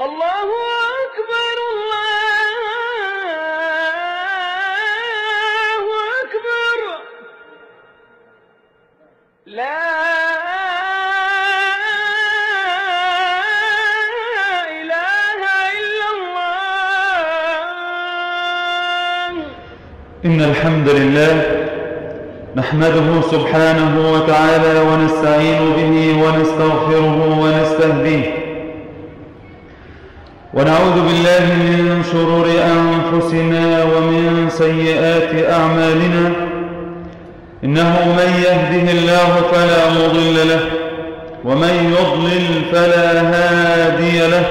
الله أكبر الله أكبر لا إله إلا الله. إن الحمد لله نحمده سبحانه وتعالى ونستعين به ونستغفره ونستهديه. ونعوذ بالله من شرور أنفسنا ومن سيئات أعمالنا. إنه من يهده الله فلا مضل له ومن يضلل فلا هادي له.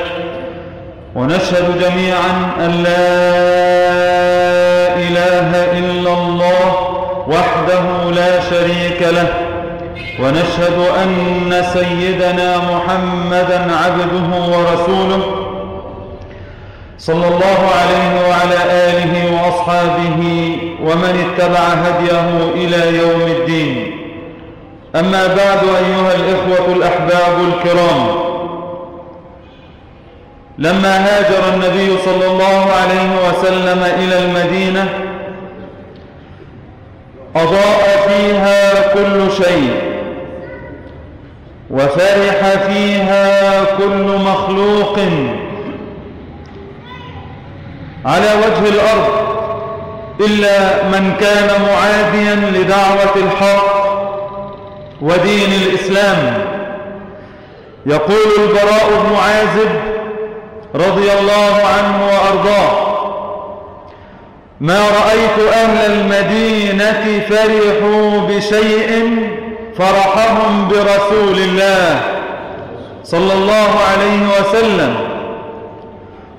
ونشهد جميعا أن لا إله إلا الله وحده لا شريك له. ونشهد أن سيدنا محمدا عبده ورسوله. صلى الله عليه وعلى آله وأصحابه ومن اتبع هديه إلى يوم الدين. أما بعد أيها الإخوة الأحباب الكرام لما هاجر النبي صلى الله عليه وسلم إلى المدينة أضاء فيها كل شيء وفرح فيها كل مخلوق. على وجه الأرض إلا من كان معاديا لدعوة الحق ودين الإسلام. يقول البراء بن عازب رضي الله عنه وأرضاه ما رأيت أهل المدينة فرحوا بشيء فرحهم برسول الله صلى الله عليه وسلم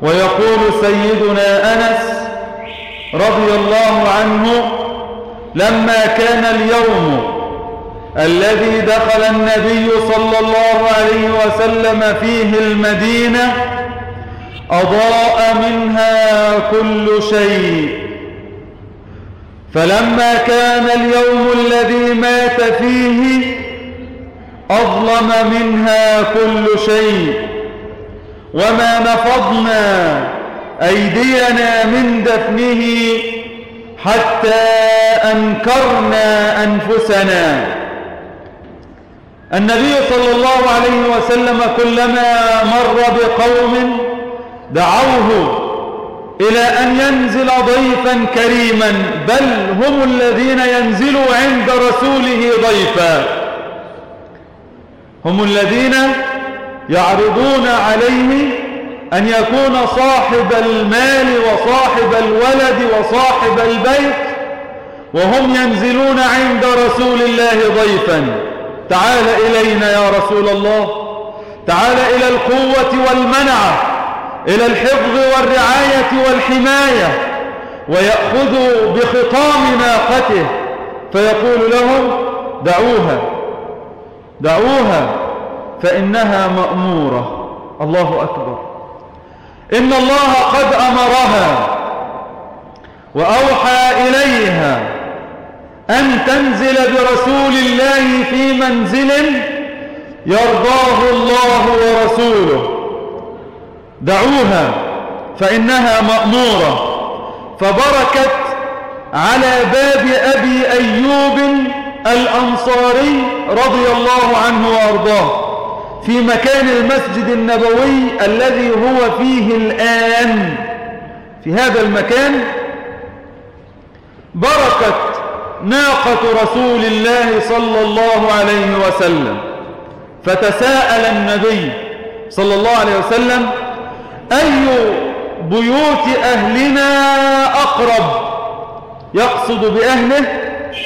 ويقول سيدنا أنس رضي الله عنه لما كان اليوم الذي دخل النبي صلى الله عليه وسلم فيه المدينة أضاء منها كل شيء. فلما كان اليوم الذي مات فيه أظلم منها كل شيء. وما نفضنا أيدينا من دفنه حتى أنكرنا أنفسنا النبي صلى الله عليه وسلم كلما مر بقوم دعوه إلى أن ينزل ضيفا كريما بل هم الذين ينزلوا عند رسوله ضيفا. هم الذين يعرضون عليه أن يكون صاحب المال وصاحب الولد وصاحب البيت وهم ينزلون عند رسول الله ضيفا. تعال إلينا يا رسول الله. تعال إلى القوة والمنعة إلى الحفظ والرعاية والحماية ويأخذ بخطام ناقته. فيقول لهم دعوها دعوها. فإنها مأمورة. الله أكبر. إن الله قد أمرها وأوحى إليها أن تنزل برسول الله في منزل يرضاه الله ورسوله. دعوها فإنها مأمورة. فبركت على باب أبي أيوب الأنصاري رضي الله عنه وأرضاه. في مكان المسجد النبوي الذي هو فيه الآن. في هذا المكان بركت ناقة رسول الله صلى الله عليه وسلم. فتساءل النبي صلى الله عليه وسلم أي بيوت أهلنا أقرب؟ يقصد بأهله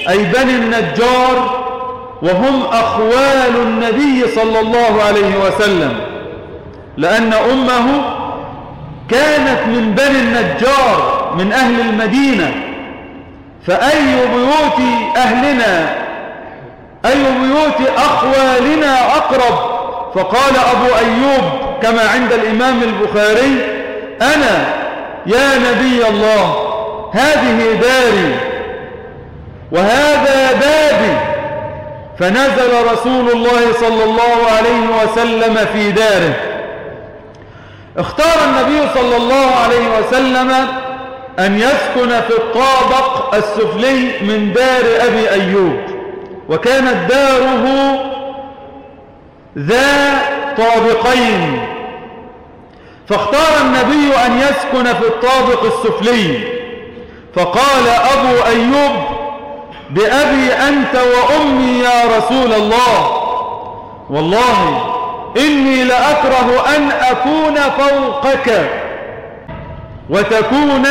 أي بني النجار وهم أخوال النبي صلى الله عليه وسلم لأن أمه كانت من بني النجار من أهل المدينة. فأي بيوت أهلنا أي بيوت أخوالنا أقرب؟ فقال أبو أيوب كما عند الإمام البخاري أنا يا نبي الله هذه داري وهذا بابي فنزل رسول الله صلى الله عليه وسلم في داره. اختار النبي صلى الله عليه وسلم أن يسكن في الطابق السفلي من دار أبي أيوب وكانت داره ذا طابقين. فاختار النبي أن يسكن في الطابق السفلي فقال أبو أيوب بأبي أنت وأمي يا رسول الله. والله إني لأكره أن أكون فوقك وتكون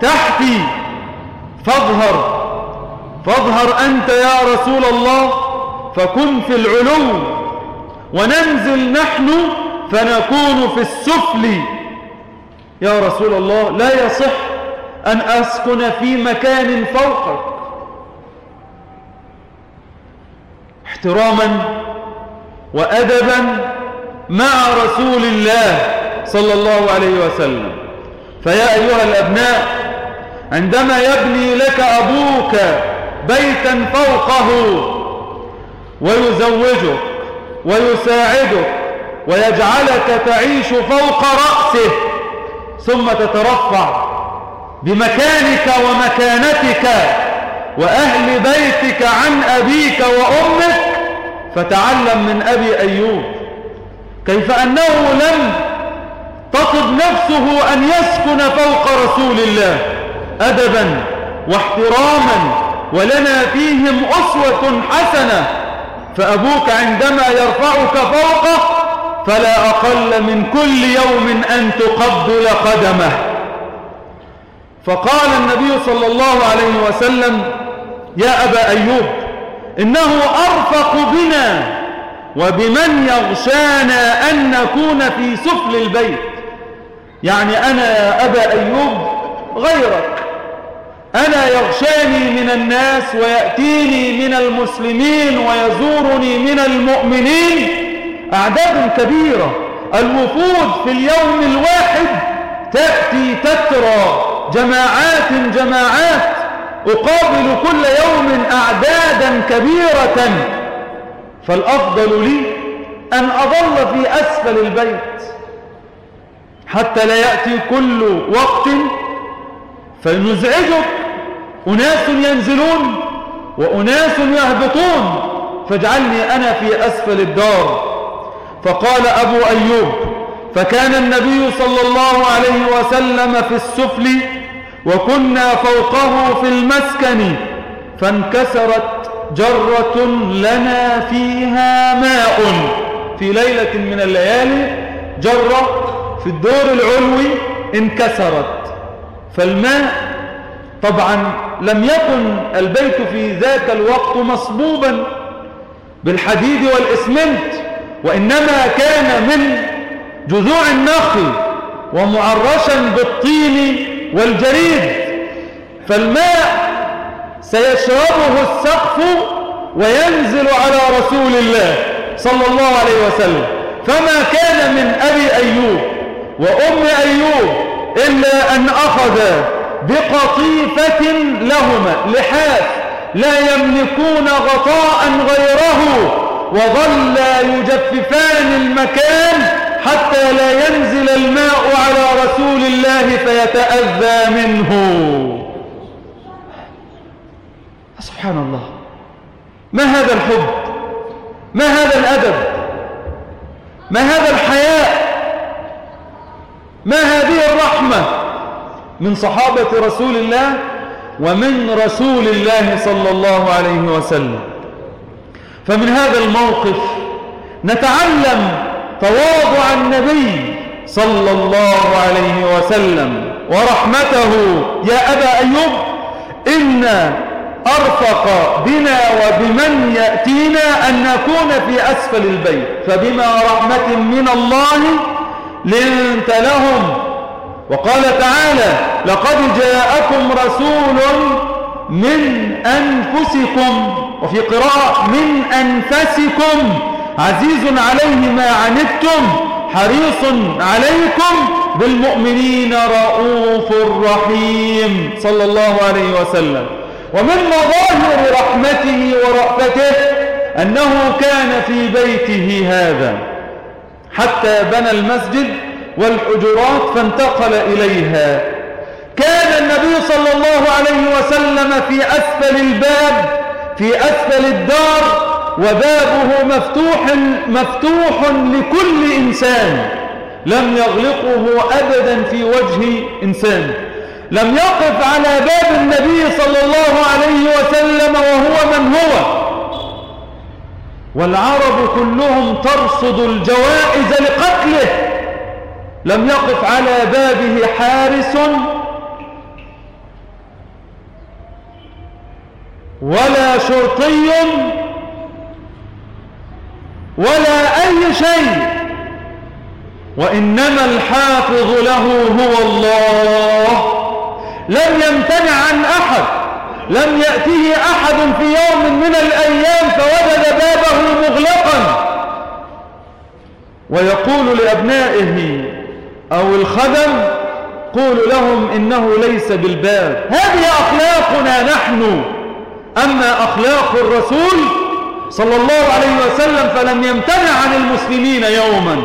تحتي. فاظهر فاظهر أنت يا رسول الله فكن في العلو وننزل نحن فنكون في السفل. يا رسول الله لا يصح أن أسكن في مكان فوقك. احتراما وأدبا مع رسول الله صلى الله عليه وسلم. فيا أيها الأبناء عندما يبني لك أبوك بيتا فوقه ويزوجك ويساعدك ويجعلك تعيش فوق رأسه ثم تترفع بمكانك ومكانتك وأهل بيتك عن أبيك وأمك فتعلم من أبي أيوب. كيف أنه لم تطب نفسه أن يسكن فوق رسول الله أدبا واحتراما ولنا فيهم أسوة حسنة. فأبوك عندما يرفعك فوقه فلا أقل من كل يوم أن تقبل قدمه. فقال النبي صلى الله عليه وسلم يا أبا أيوب إنه أرفق بنا وبمن يغشانا أن نكون في سفل البيت. يعني أنا يا أبا أيوب غيرك. أنا يغشاني من الناس ويأتيني من المسلمين ويزورني من المؤمنين أعداد كبيرة. الوفود في اليوم الواحد تأتي تترى جماعات جماعات أقابل كل يوم أعدادا كبيرة فالأفضل لي أن أظل في أسفل البيت. حتى لا يأتي كل وقت فنزعجك أناس ينزلون وأناس يهبطون فاجعلني أنا في أسفل الدار. فقال أبو أيوب فكان النبي صلى الله عليه وسلم في السفل وكنا فوقه في المسكن فانكسرت جرة لنا فيها ماء. في ليلة من الليالي جرة في الدور العلوي انكسرت. فالماء طبعا لم يكن البيت في ذاك الوقت مصبوبا بالحديد والإسمنت وإنما كان من جذوع النخل ومعرشا بالطين والجريد فالماء سيشربه السقف وينزل على رسول الله صلى الله عليه وسلم. فما كان من أبي أيوب وأم أيوب إلا أن أخذ بقطيفة لهما لحاف لا يملكون غطاء غيره وظل يجففان المكان حتى لا ينزل الماء على رسول الله فيتأذى منه. سبحان الله. ما هذا الحب؟ ما هذا الأدب؟ ما هذا الحياء؟ ما هذه الرحمة من صحابة رسول الله ومن رسول الله صلى الله عليه وسلم؟ فمن هذا الموقف نتعلم تواضع النبي صلى الله عليه وسلم ورحمته. يا أبا أيوب إن أرفق بنا وبمن يأتينا أن نكون في أسفل البيت. فبما رحمة من الله لنت لهم. وقال تعالى لقد جاءكم رسول من أنفسكم وفي قراءة من أنفسكم. عزيز عليه ما عنتم حريص عليكم بالمؤمنين رؤوف رحيم صلى الله عليه وسلم. ومن مظاهر رحمته ورأفته أنه كان في بيته هذا. حتى بنى المسجد والحجرات فانتقل إليها. كان النبي صلى الله عليه وسلم في أسفل الباب في أسفل الدار وبابه مفتوح مفتوح لكل إنسان. لم يغلقه أبدا في وجه إنسان. لم يقف على باب النبي صلى الله عليه وسلم وهو من هو. والعرب كلهم ترصد الجوائز لقتله. لم يقف على بابه حارس. ولا شرطي. ولا أي شيء. وإنما الحافظ له هو الله. لم يمتنع عن أحد. لم يأته أحد في يوم من الأيام فوجد بابه مغلقا. ويقول لأبنائه أو الخدم قولوا لهم إنه ليس بالباب. هذه أخلاقنا نحن. أما أخلاق الرسول صلى الله عليه وسلم فلم يمتنع عن المسلمين يوما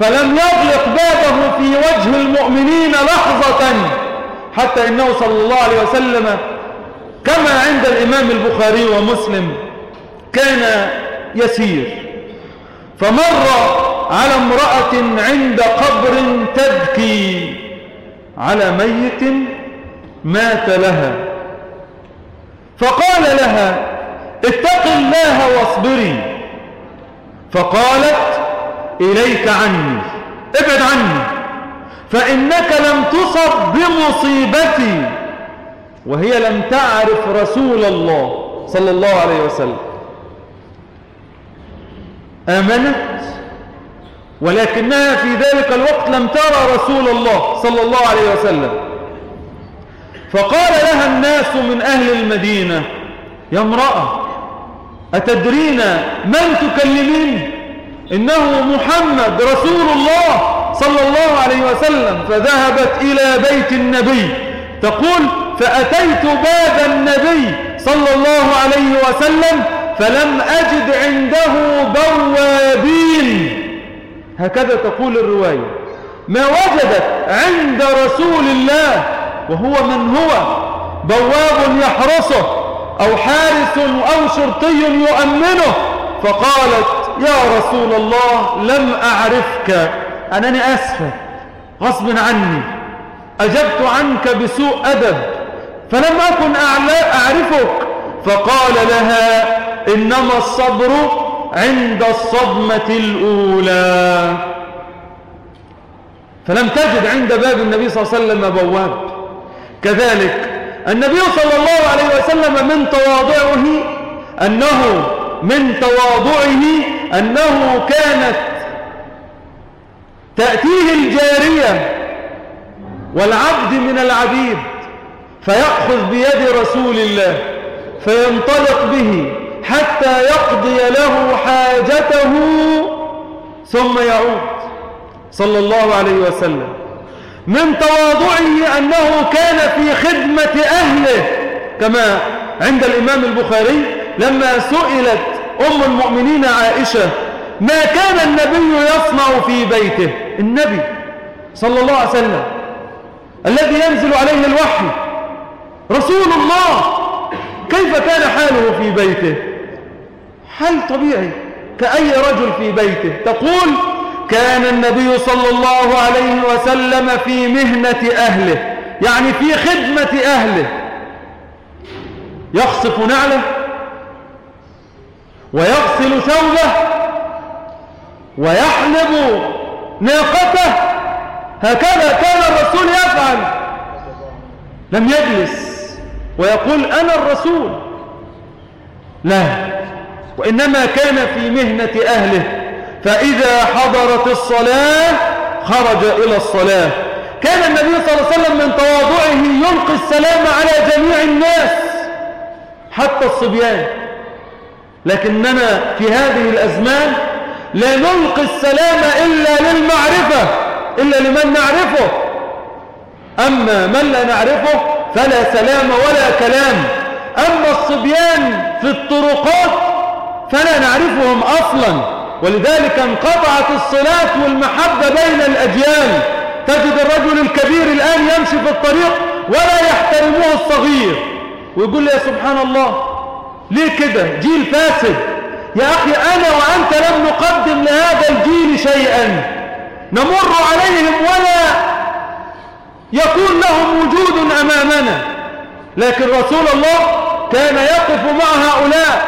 فلم يغلق بابه في وجه المؤمنين لحظة حتى إنه صلى الله عليه وسلم كما عند الإمام البخاري ومسلم كان يسير. فمر على امرأة عند قبر تبكي على ميت مات لها. فقال لها اتق الله واصبري. فقالت إليك عني ابعد عني فإنك لم تصب بمصيبتي. وهي لم تعرف رسول الله صلى الله عليه وسلم. آمنت ولكنها في ذلك الوقت لم ترى رسول الله صلى الله عليه وسلم. فقال لها الناس من أهل المدينة يا امرأة أتدرين من تكلمين؟ إنه محمد رسول الله صلى الله عليه وسلم. فذهبت إلى بيت النبي. تقول فأتيت باب النبي صلى الله عليه وسلم فلم أجد عنده بوابين. هكذا تقول الرواية. ما وجدت عند رسول الله وهو من هو؟ بواب يحرسه. أو حارس أو شرطي يؤمنه. فقالت يا رسول الله لم أعرفك. أنني أسفة غصب عني. أجبت عنك بسوء أدب. فلم أكن أعرفك. فقال لها إنما الصبر عند الصدمة الأولى. فلم تجد عند باب النبي صلى الله عليه وسلم بواب كذلك النبي صلى الله عليه وسلم من تواضعه أنه من تواضعه أنه كانت تأتيه الجارية والعبد من العبيد فيأخذ بيد رسول الله فينطلق به حتى يقضي له حاجته ثم يعود. صلى الله عليه وسلم. من تواضعه أنه كان في خدمة أهله كما عند الإمام البخاري لما سئلت أم المؤمنين عائشة ما كان النبي يصنع في بيته؟ النبي صلى الله عليه وسلم الذي ينزل عليه الوحي. رسول الله كيف كان حاله في بيته؟ حال طبيعي كأي رجل في بيته. تقول كان النبي صلى الله عليه وسلم في مهنة أهله يعني في خدمة أهله. يخصف نعله ويغسل ثوبه ويحلب ناقته. هكذا كان الرسول يفعل. لم يجلس ويقول أنا الرسول. لا وإنما كان في مهنة أهله. فإذا حضرت الصلاة خرج إلى الصلاة. كان النبي صلى الله عليه وسلم من تواضعه يلقي السلام على جميع الناس حتى الصبيان. لكننا في هذه الأزمان لا نلقي السلام إلا للمعرفة إلا لمن نعرفه. أما من لا نعرفه فلا سلام ولا كلام. أما الصبيان في الطرقات فلا نعرفهم أصلا. ولذلك انقطعت الصلاة والمحبة بين الأجيال. الرجل الكبير الآن يمشي في الطريق ولا يحترمه الصغير. ويقول لي يا سبحان الله ليه كده؟ جيل فاسد. يا أخي أنا وأنت لم نقدم لهذا الجيل شيئا. نمر عليهم ولا يكون لهم وجود أمامنا. لكن رسول الله كان يقف مع هؤلاء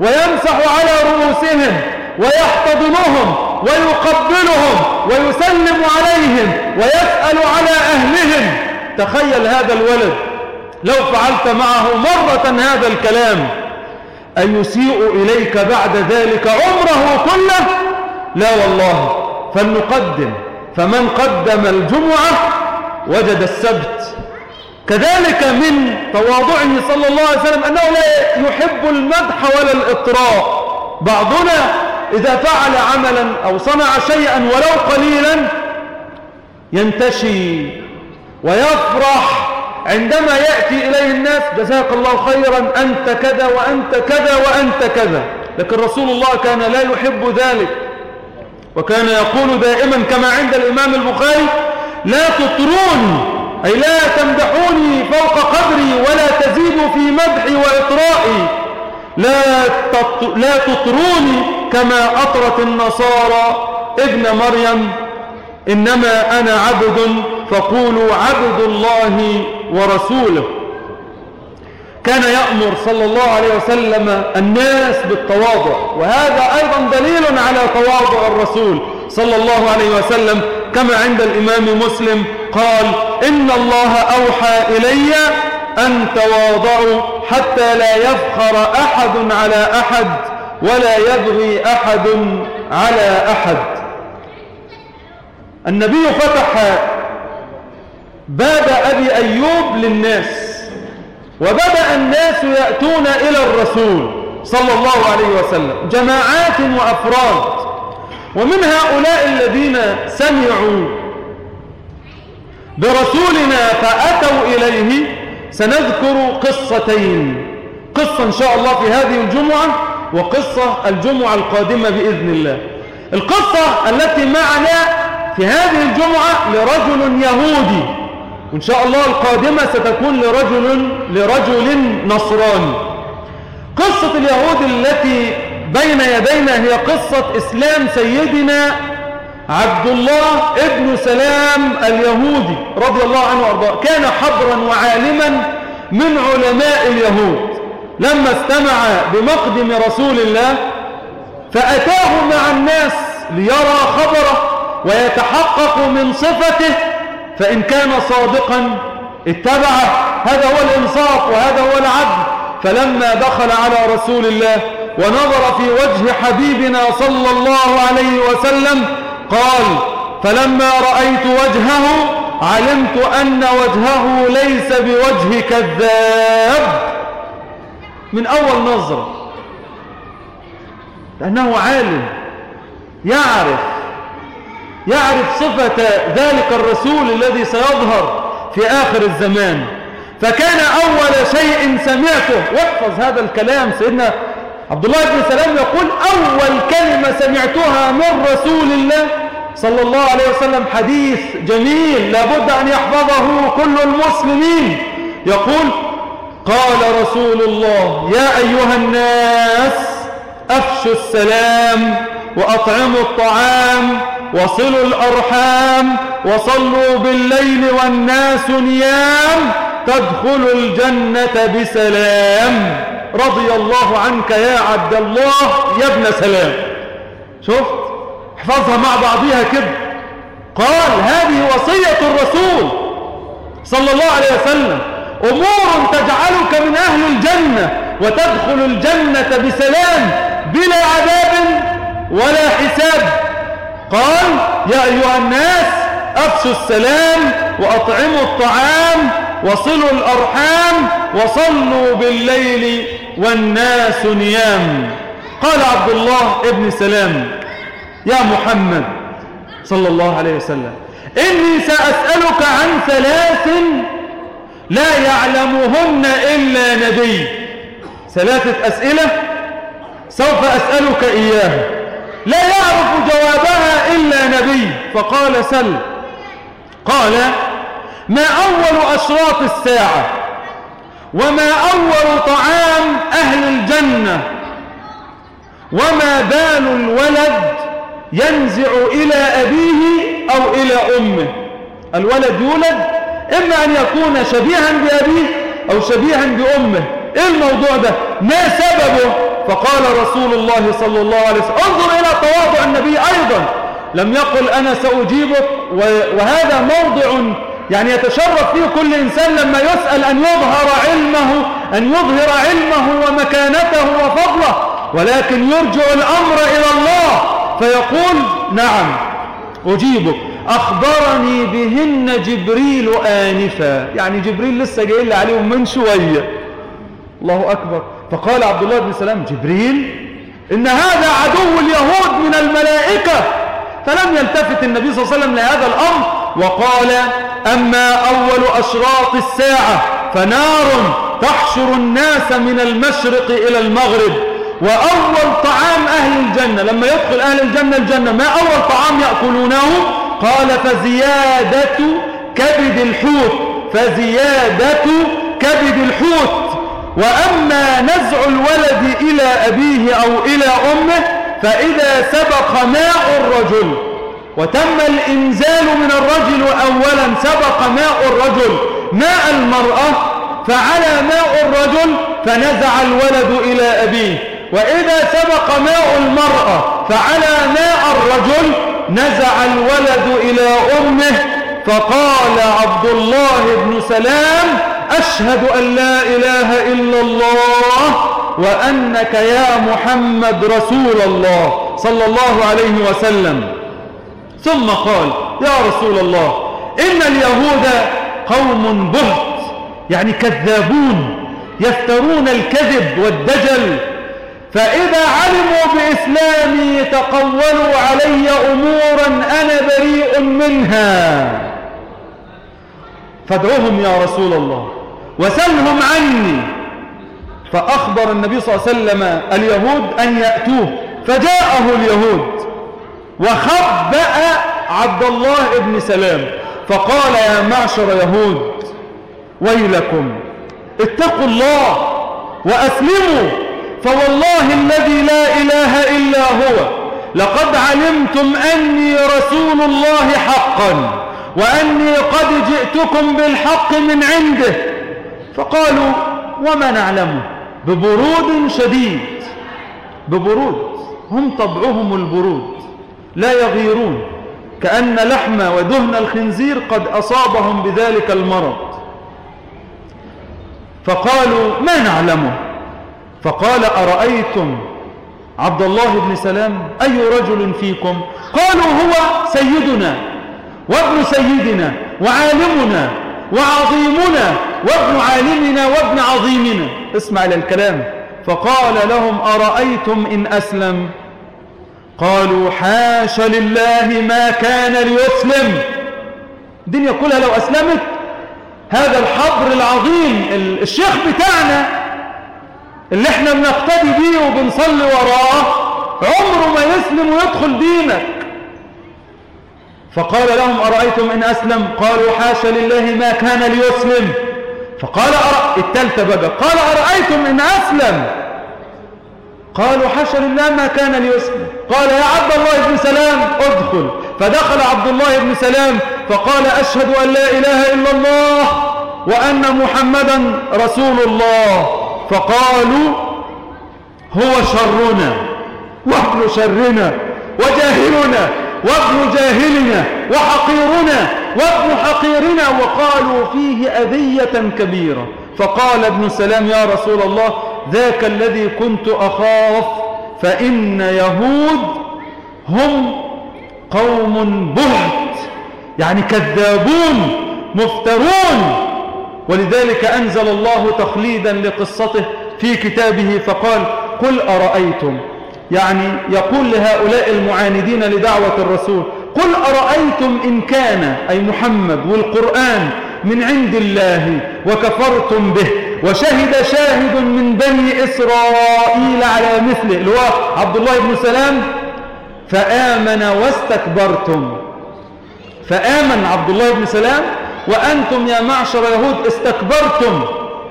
ويمسح على رؤوسهم. ويحتضنهم ويقبلهم ويسلم عليهم ويسأل على أهلهم. تخيل هذا الولد. لو فعلت معه مرة هذا الكلام أيسيء إليك بعد ذلك عمره كله؟ لا والله. فلنقدم. فمن قدم الجمعة وجد السبت. كذلك من تواضعه صلى الله عليه وسلم أنه لا يحب المدح ولا الإطراء. بعضنا إذا فعل عملا أو صنع شيئا ولو قليلا ينتشي ويفرح. عندما يأتي إليه الناس جزاك الله خيرا أنت كذا وأنت كذا وأنت كذا. لكن رسول الله كان لا يحب ذلك. وكان يقول دائما كما عند الإمام البخاري لا تطروني أي لا تمدحوني فوق قدري ولا تزيدوا في مدحي وإطرائي. لا, تط... لا تطروني كما أطرت النصارى ابن مريم. إنما أنا عبد فقولوا عبد الله ورسوله. كان يأمر صلى الله عليه وسلم الناس بالتواضع وهذا أيضا دليل على تواضع الرسول صلى الله عليه وسلم. كما عند الإمام مسلم قال إن الله أوحى إلي أن تواضعوا حتى لا يفخر أحد على أحد ولا يبغي أحد على أحد. النبي فتح باب أبي أيوب للناس وبدأ الناس يأتون إلى الرسول صلى الله عليه وسلم جماعات وأفراد. ومن هؤلاء الذين سمعوا برسولنا فأتوا إليه سنذكر قصتين. قصة إن شاء الله في هذه الجمعة وقصة الجمعة القادمة بإذن الله. القصة التي معنا في هذه الجمعة لرجل يهودي. وإن شاء الله القادمة ستكون لرجل لرجل نصراني. قصة اليهود التي بين يدينا هي قصة إسلام سيدنا عبد الله ابن سلام اليهودي رضي الله عنه وأرضاه كان حبرا وعالما من علماء اليهود. لما استمع بمقدم رسول الله فأتاه مع الناس ليرى خبره ويتحقق من صفته فإن كان صادقا اتبعه. هذا هو الإنصاف وهذا هو العدل. فلما دخل على رسول الله ونظر في وجه حبيبنا صلى الله عليه وسلم قال فلما رأيت وجهه علمت أن وجهه ليس بوجه كذاب من أول نظرة. لأنه عالم يعرف يعرف صفة ذلك الرسول الذي سيظهر في آخر الزمان. فكان أول شيء سمعته واحفظ هذا الكلام سيدنا عبد الله بن سلام يقول أول كلمة سمعتها من رسول الله صلى الله عليه وسلم حديث جميل لابد أن يحفظه كل المسلمين. يقول قال رسول الله يا أيها الناس أفشوا السلام وأطعموا الطعام وصلوا الأرحام وصلوا بالليل والناس نيام تدخلوا الجنة بسلام. رضي الله عنك يا عبد الله يا ابن سلام. شفت؟ احفظها مع بعضها كده. قال هذه وصية الرسول صلى الله عليه وسلم أمور تجعلك من أهل الجنة وتدخل الجنة بسلام بلا عذاب ولا حساب. قال يا أيها الناس أفشوا السلام وأطعموا الطعام وصلوا الأرحام وصلوا بالليل والناس نيام قال عبد الله ابن سلام يا محمد صلى الله عليه وسلم إني سأسألك عن ثلاث لا يعلمهن إلا نبي. ثلاثة أسئلة سوف أسألك إياها. لا يعرف جوابها إلا نبي. فقال سل. قال ما أول أشراط الساعة؟ وما أول طعام أهل الجنة؟ وما بال الولد؟ ينزع إلى أبيه أو إلى أمه. الولد يولد إما أن يكون شبيها بأبيه أو شبيها بأمه. إيه الموضوع ده؟ ما سببه؟ فقال رسول الله صلى الله عليه وسلم انظر إلى تواضع النبي أيضا. لم يقل أنا سأجيبك وهذا موضع يعني يتشرف فيه كل إنسان لما يسأل أن يظهر علمه أن يظهر علمه ومكانته وفضله. ولكن يرجع الأمر إلى الله. فيقول نعم أجيبك. أخبرني بهن جبريل آنفا. يعني جبريل لسه جاي لي عليهم من شوية. الله أكبر. فقال عبد الله بن سلام جبريل إن هذا عدو اليهود من الملائكة. فلم يلتفت النبي صلى الله عليه وسلم لهذا الأمر. وقال أما أول أشراط الساعة فنار تحشر الناس من المشرق إلى المغرب. وأول طعام أهل الجنة لما يدخل أهل الجنة الجنة ما أول طعام يأكلونه؟ قال فزيادة كبد الحوت فزيادة كبد الحوت. وأما نزع الولد إلى أبيه أو إلى أمه فإذا سبق ماء الرجل. وتم الإنزال من الرجل أولا سبق ماء الرجل. ماء المرأة فعلى ماء الرجل فنزع الولد إلى أبيه. وإذا سبق ماء المرأة فعلى ماء الرجل نزع الولد إلى أمه فقال عبد الله بن سلام أشهد أن لا إله إلا الله وأنك يا محمد رسول الله صلى الله عليه وسلم. ثم قال يا رسول الله إن اليهود قوم بهت يعني كذابون يفترون الكذب والدجل فإذا علموا بإسلامي تقولوا علي أمورا أنا بريء منها. فادعوهم يا رسول الله وسلهم عني. فأخبر النبي صلى الله عليه وسلم اليهود أن يأتوه. فجاءه اليهود وخبأ عبد الله بن سلام. فقال يا معشر يهود ويلكم اتقوا الله وأسلموا. فوالله الذي لا إله إلا هو لقد علمتم أني رسول الله حقا وأني قد جئتكم بالحق من عنده. فقالوا وما نعلمه ببرود شديد. ببرود هم طبعهم البرود لا يغيرون كأن لحم ودهن الخنزير قد أصابهم بذلك المرض. فقالوا ما نعلمه فقال أرأيتم عبد الله بن سلام أي رجل فيكم؟ قالوا هو سيدنا وابن سيدنا وعالمنا وعظيمنا وابن عالمنا وابن عظيمنا. اسمع للكلام. فقال لهم أرأيتم إن أسلم؟ قالوا حاش لله ما كان ليسلم. الدنيا كلها لو أسلمت هذا الحبر العظيم الشيخ بتاعنا اللي إحنا بنقتدي بيه وبنصلي وراه عمره ما يسلم ويدخل دينك. فقال لهم أرأيتم إن أسلم؟ قالوا حاش لله ما كان ليسلم. فقال أرأ... التالتة بقى. قال أرأيتم إن أسلم؟ قالوا حاشا لله ما كان ليسلم. قال يا عبد الله بن سلام ادخل. فدخل عبد الله بن سلام فقال أشهد أن لا إله إلا الله وأن محمدا رسول الله. فقالوا هو شرنا وابن شرنا وجاهلنا وابن جاهلنا وحقيرنا وابن حقيرنا وقالوا فيه أذية كبيرة. فقال ابن سلام يا رسول الله ذاك الذي كنت أخاف فإن يهود هم قوم بهت يعني كذابون مفترون. ولذلك أنزل الله تخليدا لقصته في كتابه فقال قل أرأيتم؟ يعني يقول لهؤلاء المعاندين لدعوة الرسول قل أرأيتم إن كان أي محمد والقرآن من عند الله وكفرتم به وشهد شاهد من بني إسرائيل على مثله اللي عبد الله بن سلام فآمن واستكبرتم. فآمن عبد الله بن سلام وأنتم يا معشر يهود استكبرتم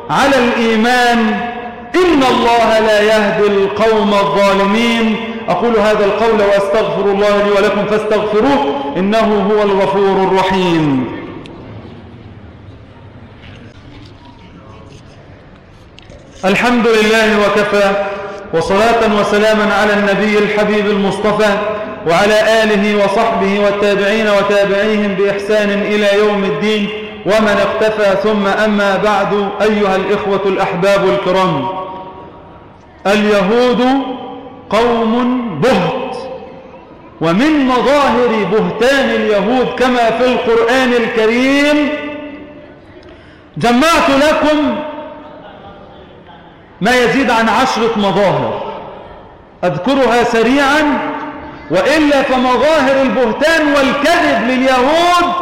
على الإيمان. إن الله لا يهدي القوم الظالمين. أقول هذا القول وأستغفر الله لي ولكم فاستغفروه. إنه هو الغفور الرحيم. الحمد لله وكفى. وصلاة وسلاما على النبي الحبيب المصطفى. وعلى آله وصحبه والتابعين وتابعيهم بإحسان إلى يوم الدين ومن اقتفى ثم أما بعد أيها الإخوة الأحباب الكرام. اليهود قوم بهت ومن مظاهر بهتان اليهود كما في القرآن الكريم جمعت لكم ما يزيد عن عشرة مظاهر أذكرها سريعا. وإلا فمظاهر البهتان والكذب لليهود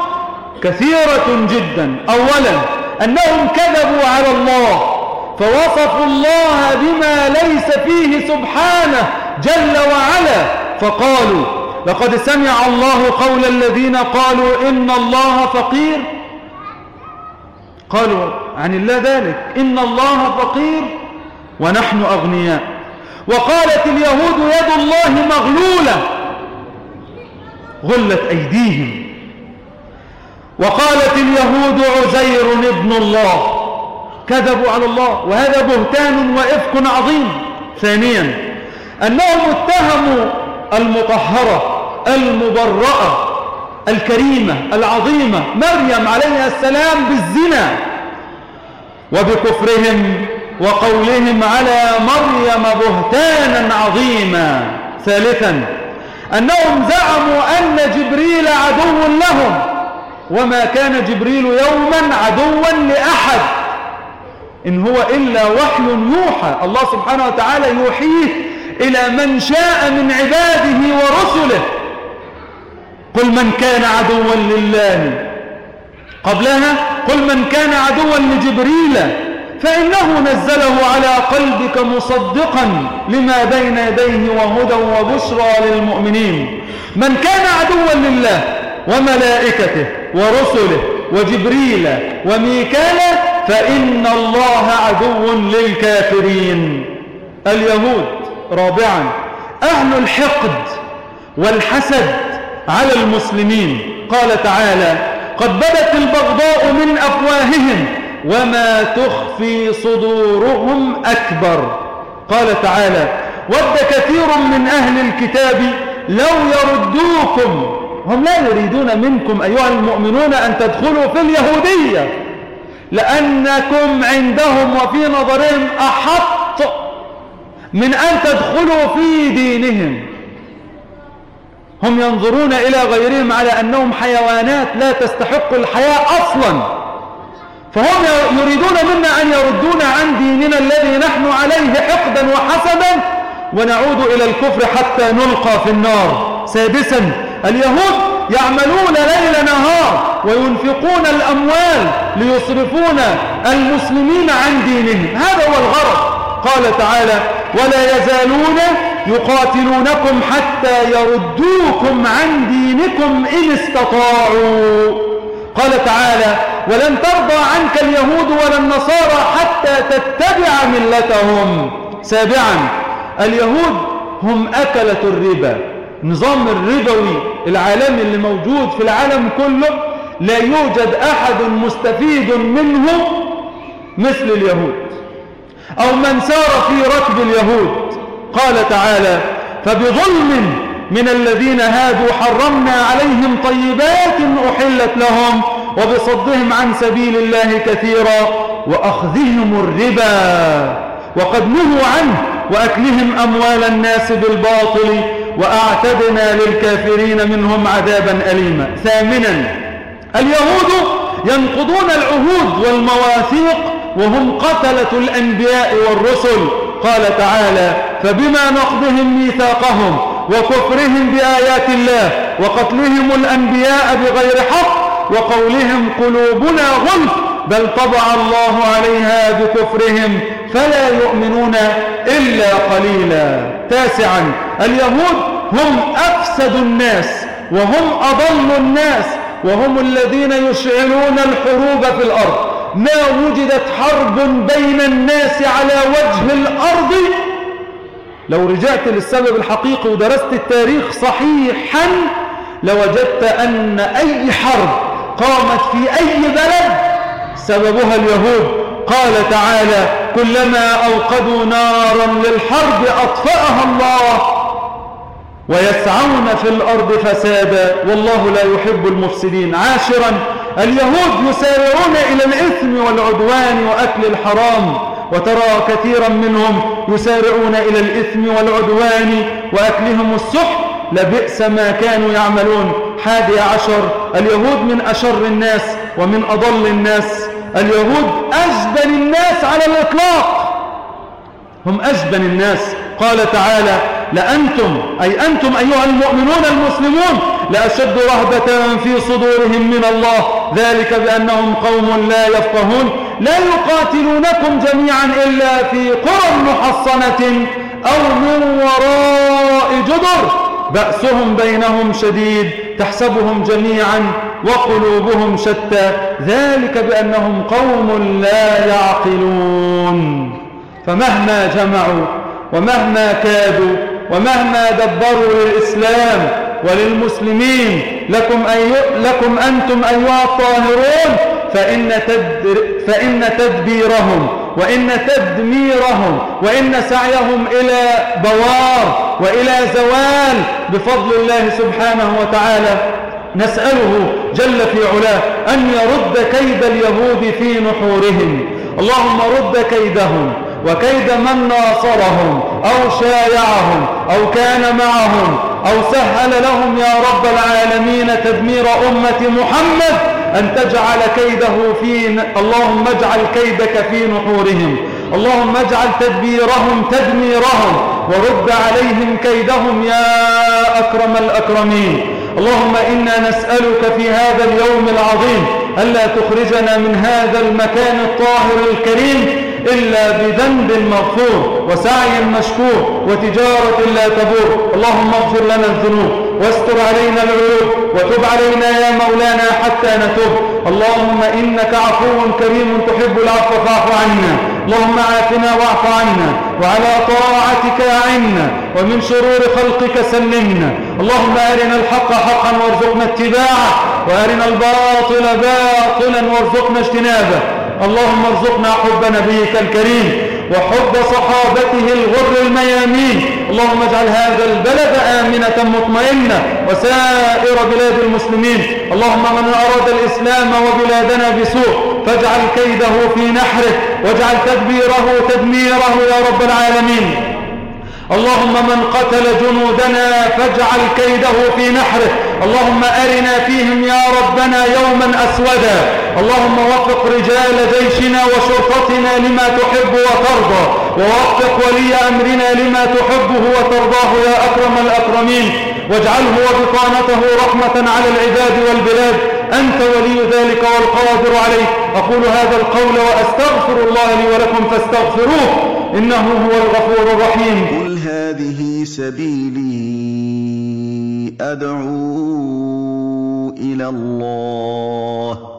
كثيرة جدا. أولا أنهم كذبوا على الله فوصفوا الله بما ليس فيه سبحانه جل وعلا فقالوا لقد سمع الله قول الذين قالوا إن الله فقير. قالوا عن الله ذلك إن الله فقير ونحن أغنياء. وقالت اليهود يد الله مغلولة. غلت أيديهم. وقالت اليهود عزير ابن الله. كذبوا على الله. وهذا بهتان وإفك عظيم. ثانيا أنهم اتهموا المطهرة المبرأة الكريمة العظيمة مريم عليها السلام بالزنا. وبكفرهم وقولهم على مريم بهتانا عظيما. ثالثا أنهم زعموا أن جبريل عدو لهم وما كان جبريل يوما عدوا لأحد إن هو إلا وحي يوحى الله سبحانه وتعالى يوحيه إلى من شاء من عباده ورسله قل من كان عدوا لله قبلها قل من كان عدوا لجبريل فإنه نزله على قلبك مصدقا لما بين يديه وهدى وبشرى للمؤمنين. من كان عدوا لله وملائكته ورسله وجبريل وميكال فإن الله عدو للكافرين. اليهود رابعا أهل الحقد والحسد على المسلمين. قال تعالى قد بدت البغضاء من أفواههم وما تخفي صدورهم أكبر قال تعالى ود كثير من أهل الكتاب لو يردوكم هم لا يريدون منكم أيها المؤمنون أن تدخلوا في اليهودية لأنكم عندهم وفي نظرهم أحط من أن تدخلوا في دينهم هم ينظرون إلى غيرهم على أنهم حيوانات لا تستحق الحياة أصلا فهم يريدون منا أن يردونا عن ديننا الذي نحن عليه حقدا وحسدا ونعود إلى الكفر حتى نلقى في النار. سادسا اليهود يعملون ليل نهار وينفقون الأموال ليصرفون المسلمين عن دينهم. هذا هو الغرض. قال تعالى ولا يزالون يقاتلونكم حتى يردوكم عن دينكم إن استطاعوا. قال تعالى ولن ترضى عنك اليهود ولا النصارى حتى تتبع ملتهم. سابعا اليهود هم أكلة الربا. نظام الربوي العالمي اللي موجود في العالم كله لا يوجد أحد مستفيد منه مثل اليهود. أو من سار في ركب اليهود. قال تعالى فبظلم من الذين هادوا حرمنا عليهم طيبات أحلت لهم وبصدهم عن سبيل الله كثيرا وأخذهم الربا وقد نهوا عنه وأكلهم أموال الناس بالباطل وأعتدنا للكافرين منهم عذابا أليما. ثامنا اليهود ينقضون العهود والمواثيق وهم قتلة الأنبياء والرسل. قال تعالى فبما نقضهم ميثاقهم وكفرهم بآيات الله وقتلهم الأنبياء بغير حق وقولهم قلوبنا غلف بل طبع الله عليها بكفرهم فلا يؤمنون إلا قليلا. تاسعا اليهود هم أفسد الناس وهم أضل الناس وهم الذين يشعلون الحروب في الأرض. ما وجدت حرب بين الناس على وجه الأرض لو رجعت للسبب الحقيقي ودرست التاريخ صحيحا لوجدت أن أي حرب قامت في أي بلد سببها اليهود. قال تعالى كلما أوقدوا نارا للحرب أطفأها الله ويسعون في الأرض فسادا والله لا يحب المفسدين. عاشرا اليهود يسارعون إلى الإثم والعدوان وأكل الحرام وترى كثيرا منهم يسارعون إلى الإثم والعدوان وأكلهم السحت لبئس ما كانوا يعملون. حادي عشر اليهود من أشر الناس ومن أضل الناس. اليهود أجبن الناس على الإطلاق. هم أجبن الناس. قال تعالى لأنتم أي أنتم أيها المؤمنون المسلمون لأشد رهبة في صدورهم من الله ذلك بأنهم قوم لا يفقهون. لا يقاتلونكم جميعا إلا في قرى محصنة أو من وراء جدر. بأسهم بينهم شديد تحسبهم جميعا وقلوبهم شتى ذلك بأنهم قوم لا يعقلون. فمهما جمعوا ومهما كادوا ومهما دبروا للإسلام وللمسلمين لكم, أي لكم أنتم أيها الطاهرون فإن, تدر فإن تدبيرهم وإن تدميرهم وإن سعيهم إلى بوار وإلى زوال بفضل الله سبحانه وتعالى نسأله جل في علاه أن يرد كيد اليهود في نحورهم. اللهم رد كيدهم وكيد من ناصرهم أو شايعهم أو كان معهم أو سهل لهم يا رب العالمين تدمير أمة محمد أن تجعل كيده في اللهم اجعل كيدك في نحورهم اللهم اجعل تدبيرهم تدميرهم ورد عليهم كيدهم يا أكرم الأكرمين اللهم إنا نسألك في هذا اليوم العظيم ألا تخرجنا من هذا المكان الطاهر الكريم إلا بذنب مغفور وسعي مشكور وتجارة لا تبور. اللهم اغفر لنا الذنوب واستر علينا العيوب وتب علينا يا مولانا حتى نتوب. اللهم إنك عفو كريم تحب العفو فاعف عنا. اللهم عافنا واعف عنا. وعلى طاعتك أعنا. ومن شرور خلقك سلمنا. اللهم أرنا الحق حقا وارزقنا اتباعه. وأرنا الباطل باطلا وارزقنا اجتنابه. اللهم ارزقنا حب نبيك الكريم وحب صحابته الغر الميامين. اللهم اجعل هذا البلد آمنة مطمئنة وسائر بلاد المسلمين. اللهم من أراد الإسلام وبلادنا بسوء فاجعل كيده في نحره واجعل تدبيره تدميره يا رب العالمين. اللهم من قتل جنودنا فاجعل كيده في نحره. اللهم أرنا فيهم يا ربنا يوما أسودا. اللهم وفق رجال جيشنا وشرطتنا لما تحب وترضى ووفق ولي أمرنا لما تحبه وترضاه يا أكرم الأكرمين. واجعله وبطانته رحمة على العباد والبلاد. أنت ولي ذلك والقادر عليه. أقول هذا القول وأستغفر الله لي ولكم فاستغفروه إنه هو الغفور الرحيم. قل هذه سبيلي أدعو إلى الله.